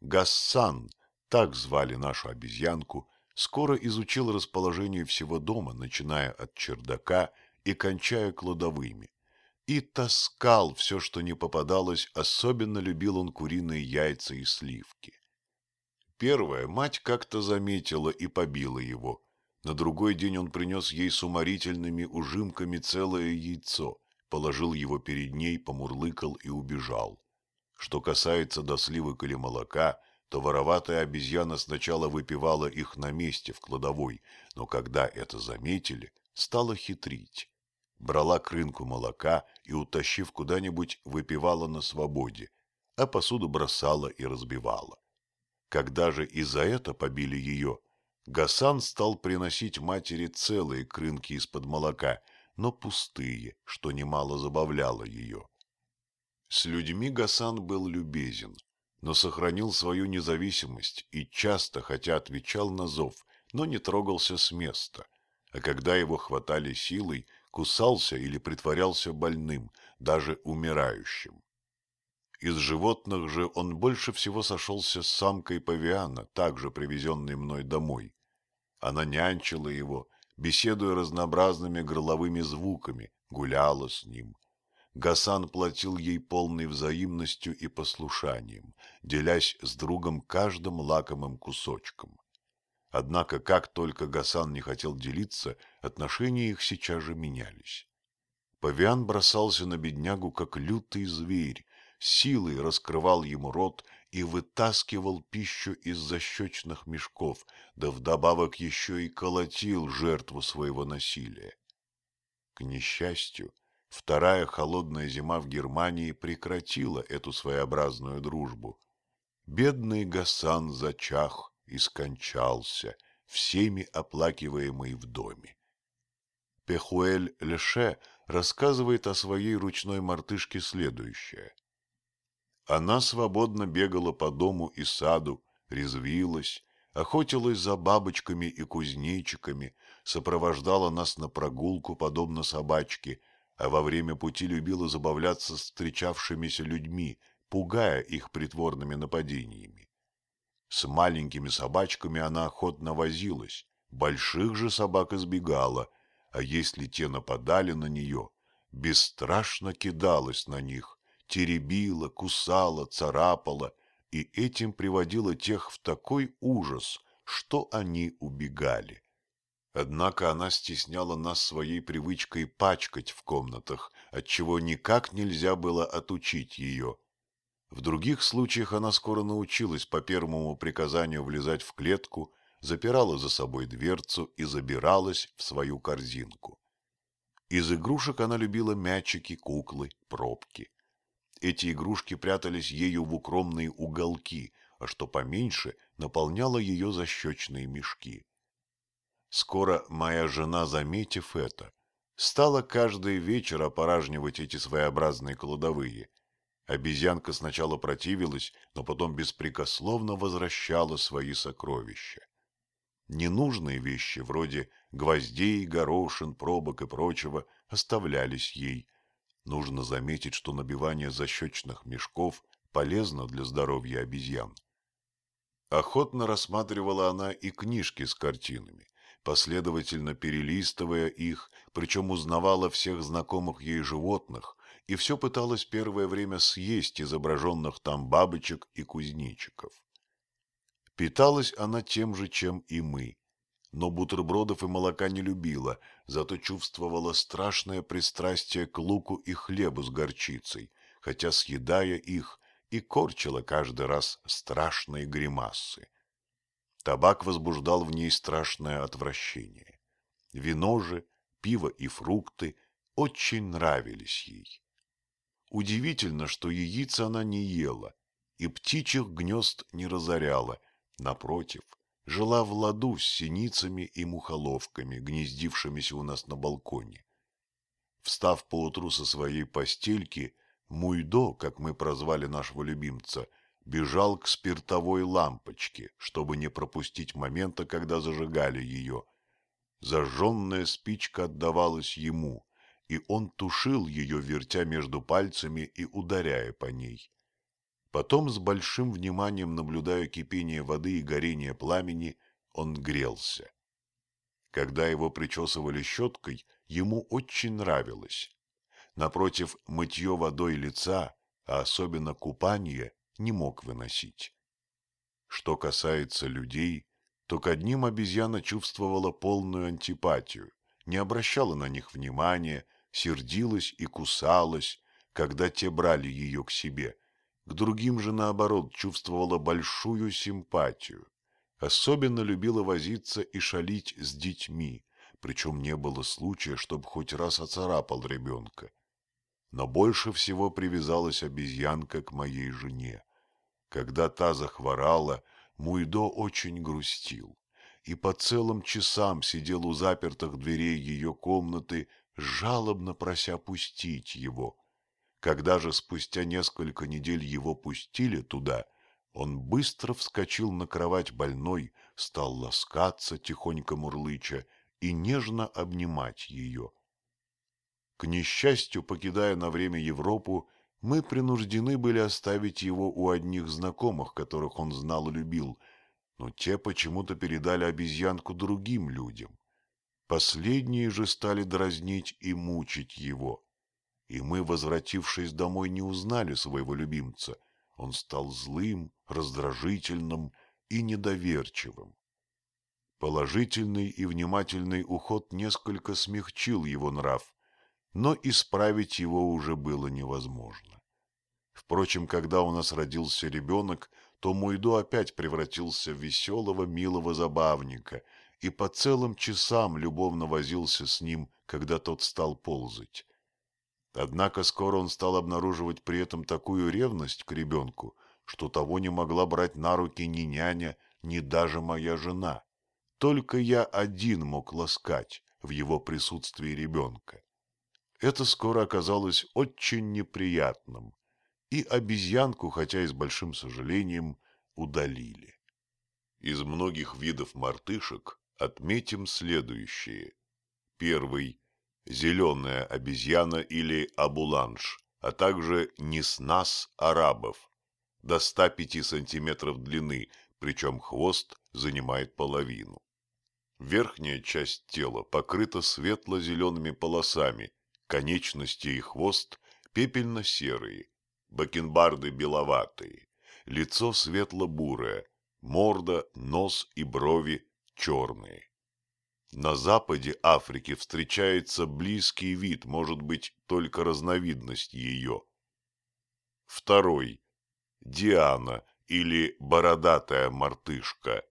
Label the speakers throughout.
Speaker 1: Гассан, так звали нашу обезьянку, скоро изучил расположение всего дома, начиная от чердака и кончая кладовыми. И таскал все, что не попадалось, особенно любил он куриные яйца и сливки. Первая мать как-то заметила и побила его. На другой день он принес ей с уморительными ужимками целое яйцо, положил его перед ней, помурлыкал и убежал. Что касается до сливок или молока, то вороватая обезьяна сначала выпивала их на месте в кладовой, но когда это заметили, стала хитрить. Брала крынку молока и, утащив куда-нибудь, выпивала на свободе, а посуду бросала и разбивала. Когда же и за это побили ее, Гасан стал приносить матери целые крынки из-под молока, но пустые, что немало забавляло ее. С людьми Гасан был любезен, но сохранил свою независимость и часто, хотя отвечал на зов, но не трогался с места, а когда его хватали силой, кусался или притворялся больным, даже умирающим. Из животных же он больше всего сошелся с самкой павиана, также привезенной мной домой. Она нянчила его, беседуя разнообразными горловыми звуками, гуляла с ним. Гасан платил ей полной взаимностью и послушанием, делясь с другом каждым лакомым кусочком. Однако, как только Гасан не хотел делиться, отношения их сейчас же менялись. Павиан бросался на беднягу, как лютый зверь, силой раскрывал ему рот и вытаскивал пищу из защечных мешков, да вдобавок еще и колотил жертву своего насилия. К несчастью, вторая холодная зима в Германии прекратила эту своеобразную дружбу. Бедный Гасан зачах и скончался, всеми оплакиваемый в доме. Пехуэль Леше рассказывает о своей ручной мартышке следующее. Она свободно бегала по дому и саду, резвилась, охотилась за бабочками и кузнечиками, сопровождала нас на прогулку, подобно собачке, а во время пути любила забавляться с встречавшимися людьми, пугая их притворными нападениями. С маленькими собачками она охотно возилась, больших же собак избегала, а если те нападали на нее, бесстрашно кидалась на них, теребила, кусала, царапала и этим приводила тех в такой ужас, что они убегали. Однако она стесняла нас своей привычкой пачкать в комнатах, отчего никак нельзя было отучить ее. В других случаях она скоро научилась по первому приказанию влезать в клетку, запирала за собой дверцу и забиралась в свою корзинку. Из игрушек она любила мячики, куклы, пробки. Эти игрушки прятались ею в укромные уголки, а что поменьше, наполняло ее защечные мешки. Скоро моя жена, заметив это, стала каждый вечер опоражнивать эти своеобразные кладовые. Обезьянка сначала противилась, но потом беспрекословно возвращала свои сокровища. Ненужные вещи, вроде гвоздей, горошин, пробок и прочего, оставлялись ей – Нужно заметить, что набивание защечных мешков полезно для здоровья обезьян. Охотно рассматривала она и книжки с картинами, последовательно перелистывая их, причем узнавала всех знакомых ей животных и все пыталась первое время съесть изображенных там бабочек и кузнечиков. Питалась она тем же, чем и мы, но бутербродов и молока не любила, зато чувствовала страшное пристрастие к луку и хлебу с горчицей, хотя, съедая их, и корчила каждый раз страшные гримасы. Табак возбуждал в ней страшное отвращение. Вино же, пиво и фрукты очень нравились ей. Удивительно, что яиц она не ела и птичьих гнезд не разоряла, напротив – жила в ладу с синицами и мухоловками, гнездившимися у нас на балконе. Встав поутру со своей постельки, Муйдо, как мы прозвали нашего любимца, бежал к спиртовой лампочке, чтобы не пропустить момента, когда зажигали ее. Зажженная спичка отдавалась ему, и он тушил ее, вертя между пальцами и ударяя по ней. Потом, с большим вниманием наблюдая кипение воды и горение пламени, он грелся. Когда его причесывали щеткой, ему очень нравилось. Напротив, мытье водой лица, а особенно купание, не мог выносить. Что касается людей, то к одним обезьяна чувствовала полную антипатию, не обращала на них внимания, сердилась и кусалась, когда те брали ее к себе. К другим же, наоборот, чувствовала большую симпатию. Особенно любила возиться и шалить с детьми, причем не было случая, чтобы хоть раз оцарапал ребенка. Но больше всего привязалась обезьянка к моей жене. Когда та захворала, Муйдо очень грустил и по целым часам сидел у запертых дверей ее комнаты, жалобно прося пустить его. Когда же спустя несколько недель его пустили туда, он быстро вскочил на кровать больной, стал ласкаться, тихонько мурлыча, и нежно обнимать ее. К несчастью, покидая на время Европу, мы принуждены были оставить его у одних знакомых, которых он знал и любил, но те почему-то передали обезьянку другим людям. Последние же стали дразнить и мучить его. И мы, возвратившись домой, не узнали своего любимца. Он стал злым, раздражительным и недоверчивым. Положительный и внимательный уход несколько смягчил его нрав, но исправить его уже было невозможно. Впрочем, когда у нас родился ребенок, то Муйдо опять превратился в веселого, милого забавника и по целым часам любовно возился с ним, когда тот стал ползать. Однако скоро он стал обнаруживать при этом такую ревность к ребенку, что того не могла брать на руки ни няня, ни даже моя жена. Только я один мог ласкать в его присутствии ребенка. Это скоро оказалось очень неприятным, и обезьянку, хотя и с большим сожалением, удалили. Из многих видов мартышек отметим следующие. Первый – зеленая обезьяна или абуланж, а также неснас арабов, до 105 сантиметров длины, причем хвост занимает половину. Верхняя часть тела покрыта светло-зелеными полосами, конечности и хвост пепельно-серые, бакенбарды беловатые, лицо светло-бурое, морда, нос и брови черные. На западе Африки встречается близкий вид, может быть, только разновидность ее. Второй. Диана или бородатая мартышка.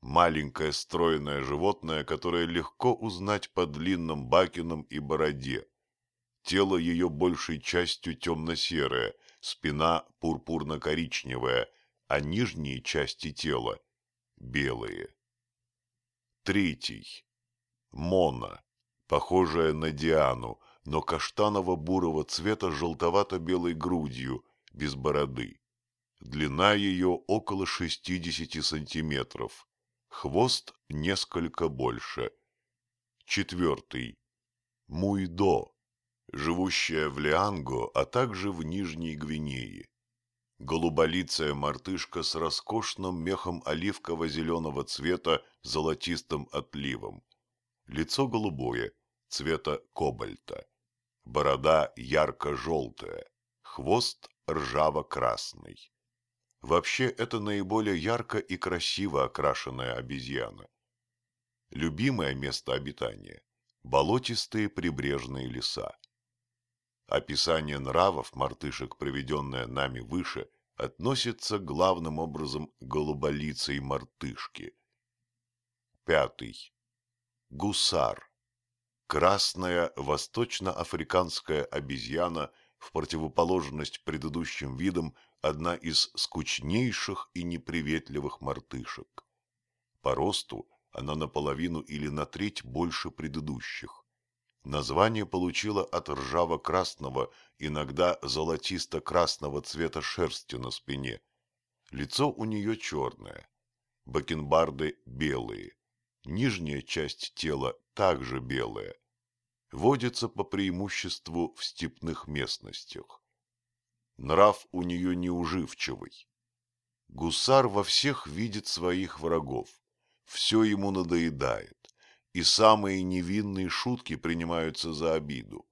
Speaker 1: Маленькое стройное животное, которое легко узнать по длинным бакинам и бороде. Тело ее большей частью темно-серое, спина пурпурно-коричневая, а нижние части тела белые. Третий. Мона, похожая на Диану, но каштаново-бурого цвета с желтовато-белой грудью, без бороды. Длина ее около 60 сантиметров. Хвост несколько больше. Четвертый. Муйдо, живущая в Лианго, а также в Нижней Гвинее. Голуболицая мартышка с роскошным мехом оливково-зеленого цвета золотистым отливом. Лицо голубое, цвета кобальта. Борода ярко-желтая, хвост ржаво-красный. Вообще, это наиболее ярко и красиво окрашенная обезьяна. Любимое место обитания – болотистые прибрежные леса. Описание нравов мартышек, приведенное нами выше, относится главным образом к голуболицей мартышки. Пятый. Гусар. Красная восточноафриканская обезьяна, в противоположность предыдущим видам, одна из скучнейших и неприветливых мартышек. По росту она наполовину или на треть больше предыдущих. Название получила от ржаво-красного, иногда золотисто-красного цвета шерсти на спине. Лицо у нее черное, бакенбарды белые, нижняя часть тела также белая. Водится по преимуществу в степных местностях. Нрав у нее неуживчивый. Гусар во всех видит своих врагов, все ему надоедает, и самые невинные шутки принимаются за обиду.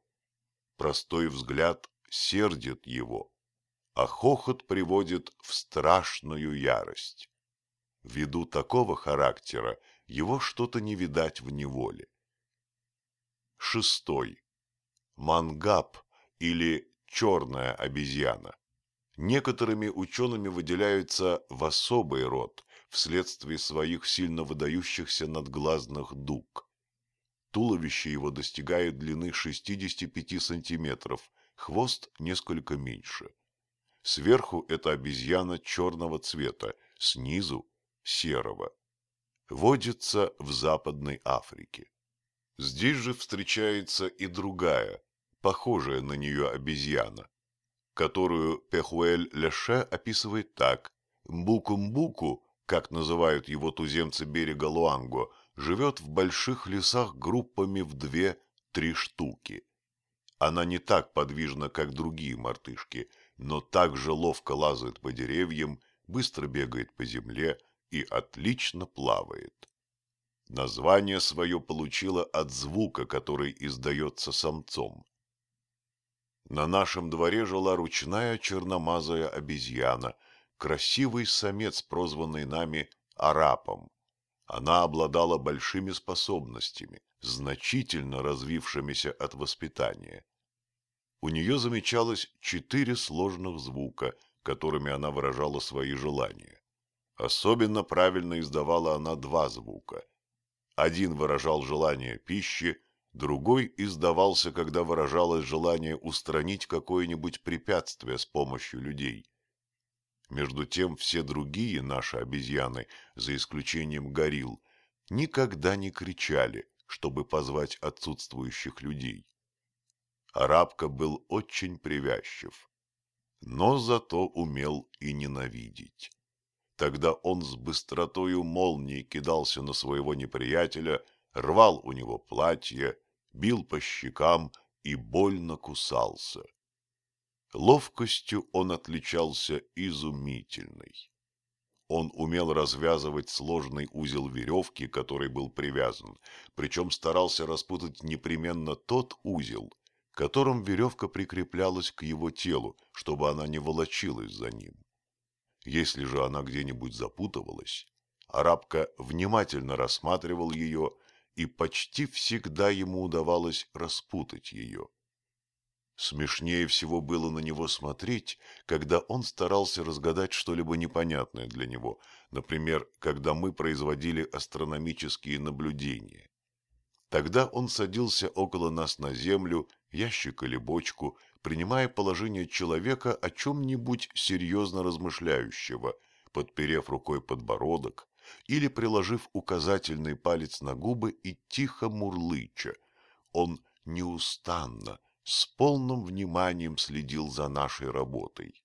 Speaker 1: Простой взгляд сердит его, а хохот приводит в страшную ярость. Ввиду такого характера его что-то не видать в неволе. Шестой. Мангап или черная обезьяна. Некоторыми учеными выделяются в особый род вследствие своих сильно выдающихся надглазных дуг. Туловище его достигает длины 65 сантиметров, хвост несколько меньше. Сверху это обезьяна черного цвета, снизу – серого. Водится в Западной Африке. Здесь же встречается и другая, похожая на нее обезьяна, которую Пехуэль Леше описывает так. Мбуку-мбуку, как называют его туземцы берега Луанго, живет в больших лесах группами в две-три штуки. Она не так подвижна, как другие мартышки, но также ловко лазает по деревьям, быстро бегает по земле и отлично плавает. Название свое получила от звука, который издается самцом. На нашем дворе жила ручная черномазая обезьяна, красивый самец, прозванный нами Арапом. Она обладала большими способностями, значительно развившимися от воспитания. У нее замечалось четыре сложных звука, которыми она выражала свои желания. Особенно правильно издавала она два звука. Один выражал желание пищи, Другой издавался, когда выражалось желание устранить какое-нибудь препятствие с помощью людей. Между тем все другие наши обезьяны, за исключением горилл, никогда не кричали, чтобы позвать отсутствующих людей. Арабка был очень привязчив, но зато умел и ненавидеть. Тогда он с быстротою молнии кидался на своего неприятеля, рвал у него платье, бил по щекам и больно кусался. Ловкостью он отличался изумительной. Он умел развязывать сложный узел веревки, который был привязан, причем старался распутать непременно тот узел, которым веревка прикреплялась к его телу, чтобы она не волочилась за ним. Если же она где-нибудь запутывалась, арабка внимательно рассматривал ее и почти всегда ему удавалось распутать ее. Смешнее всего было на него смотреть, когда он старался разгадать что-либо непонятное для него, например, когда мы производили астрономические наблюдения. Тогда он садился около нас на землю, ящик или бочку, принимая положение человека о чем-нибудь серьезно размышляющего, подперев рукой подбородок, или приложив указательный палец на губы и тихо мурлыча. Он неустанно, с полным вниманием следил за нашей работой.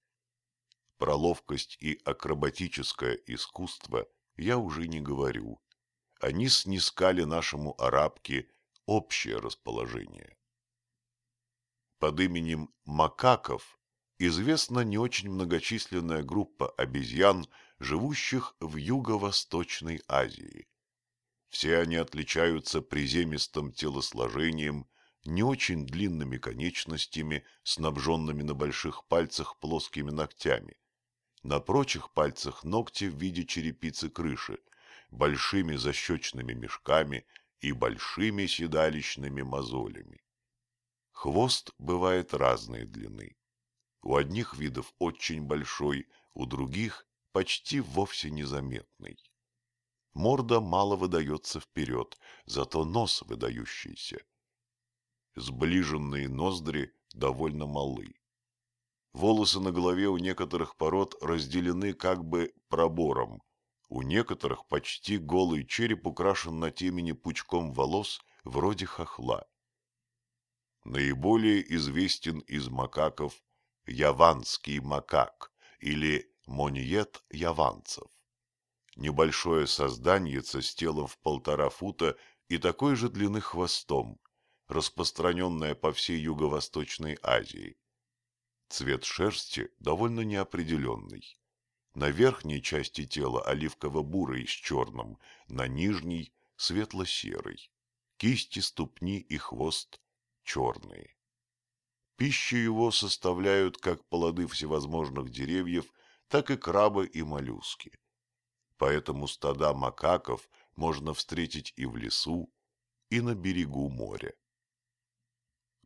Speaker 1: Про ловкость и акробатическое искусство я уже не говорю. Они снискали нашему арабке общее расположение. Под именем макаков известна не очень многочисленная группа обезьян, живущих в Юго-Восточной Азии. Все они отличаются приземистым телосложением, не очень длинными конечностями, снабженными на больших пальцах плоскими ногтями. На прочих пальцах ногти в виде черепицы крыши, большими защечными мешками и большими седалищными мозолями. Хвост бывает разной длины. У одних видов очень большой, у других почти вовсе незаметный. Морда мало выдается вперед, зато нос выдающийся. Сближенные ноздри довольно малы. Волосы на голове у некоторых пород разделены как бы пробором, у некоторых почти голый череп украшен на темени пучком волос вроде хохла. Наиболее известен из макаков яванский макак или Моньет яванцев. Небольшое созданиеце с телом в полтора фута и такой же длины хвостом, распространенное по всей Юго-Восточной Азии. Цвет шерсти довольно неопределенный. На верхней части тела оливково-бурый с черным, на нижней – светло-серый. Кисти, ступни и хвост черные. Пищу его составляют как плоды всевозможных деревьев, так и крабы и моллюски. Поэтому стада макаков можно встретить и в лесу, и на берегу моря.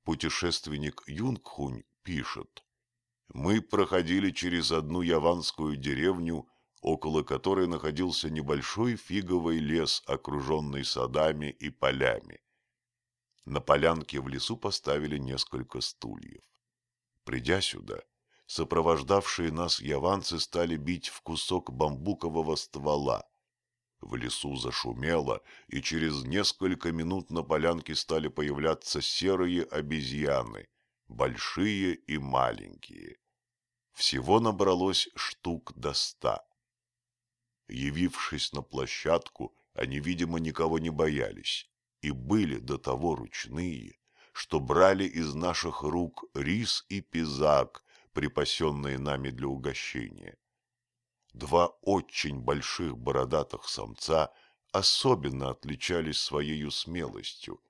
Speaker 1: Путешественник Юнгхунь пишет, «Мы проходили через одну яванскую деревню, около которой находился небольшой фиговый лес, окруженный садами и полями. На полянке в лесу поставили несколько стульев. Придя сюда, сопровождавшие нас яванцы стали бить в кусок бамбукового ствола. В лесу зашумело, и через несколько минут на полянке стали появляться серые обезьяны, большие и маленькие. Всего набралось штук до ста. Явившись на площадку, они, видимо, никого не боялись и были до того ручные, что брали из наших рук рис и пизак, припасенные нами для угощения. Два очень больших бородатых самца особенно отличались своей смелостью,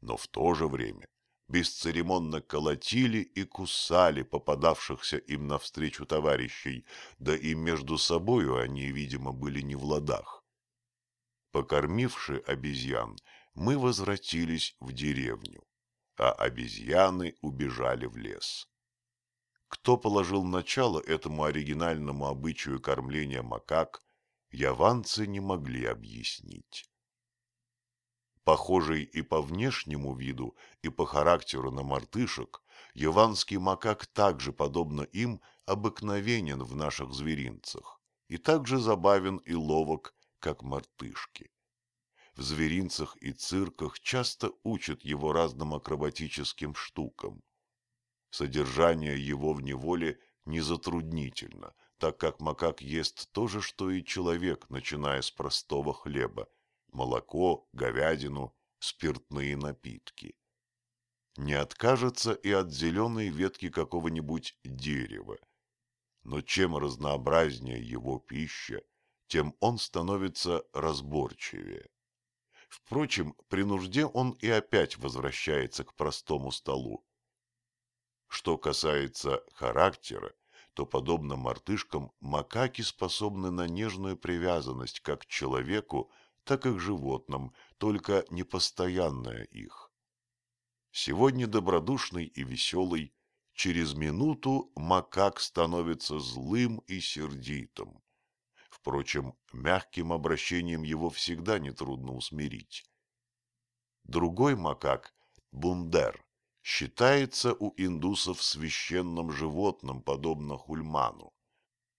Speaker 1: но в то же время бесцеремонно колотили и кусали попадавшихся им навстречу товарищей, да и между собою они, видимо, были не в ладах. Покормивши обезьян, мы возвратились в деревню, а обезьяны убежали в лес. Кто положил начало этому оригинальному обычаю кормления макак, яванцы не могли объяснить. Похожий и по внешнему виду, и по характеру на мартышек, яванский макак также, подобно им, обыкновенен в наших зверинцах и также забавен и ловок, как мартышки. В зверинцах и цирках часто учат его разным акробатическим штукам. Содержание его в неволе не затруднительно, так как макак ест то же, что и человек, начиная с простого хлеба, молоко, говядину, спиртные напитки. Не откажется и от зеленой ветки какого-нибудь дерева. Но чем разнообразнее его пища, тем он становится разборчивее. Впрочем, при нужде он и опять возвращается к простому столу, что касается характера, то, подобно мартышкам, макаки способны на нежную привязанность как к человеку, так и к животным, только непостоянная их. Сегодня добродушный и веселый, через минуту макак становится злым и сердитым. Впрочем, мягким обращением его всегда нетрудно усмирить. Другой макак, бундер, считается у индусов священным животным, подобно хульману.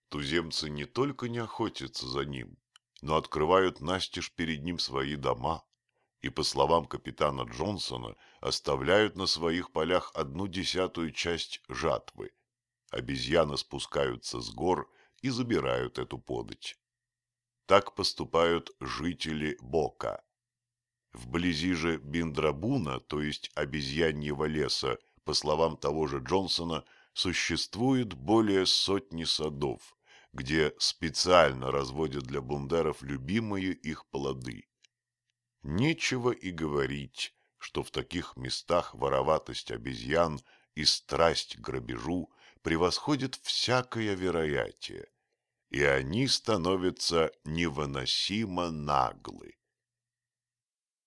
Speaker 1: Туземцы не только не охотятся за ним, но открывают настежь перед ним свои дома и, по словам капитана Джонсона, оставляют на своих полях одну десятую часть жатвы. Обезьяны спускаются с гор и забирают эту подать. Так поступают жители Бока. Вблизи же Биндрабуна, то есть обезьяньего леса, по словам того же Джонсона, существует более сотни садов, где специально разводят для бундеров любимые их плоды. Нечего и говорить, что в таких местах вороватость обезьян и страсть к грабежу превосходит всякое вероятие, и они становятся невыносимо наглы.